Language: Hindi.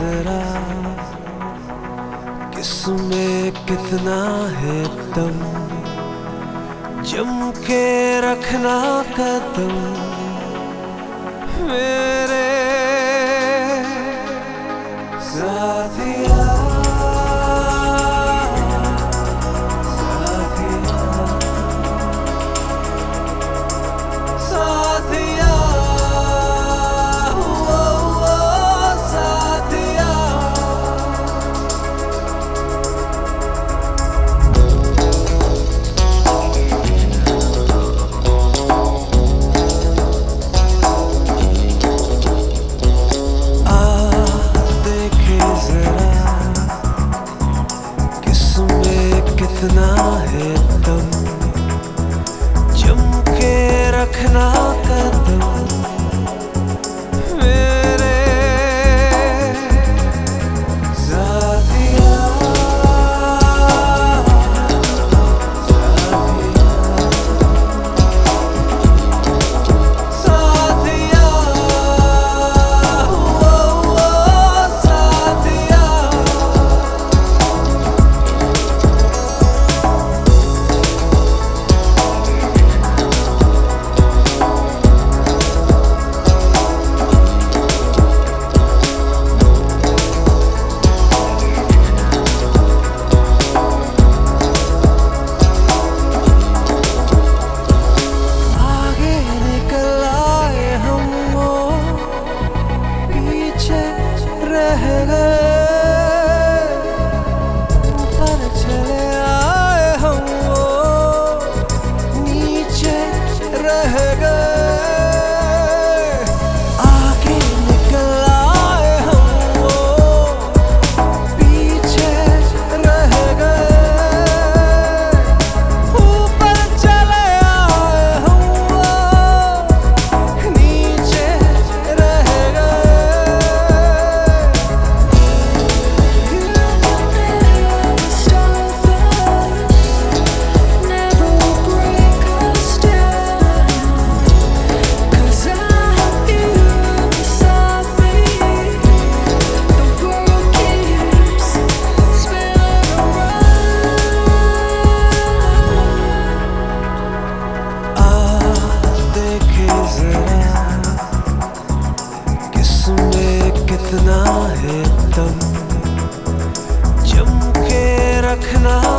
जरा किसमें कितना है तुम जम के रखना कदम मेरे लहरा can I?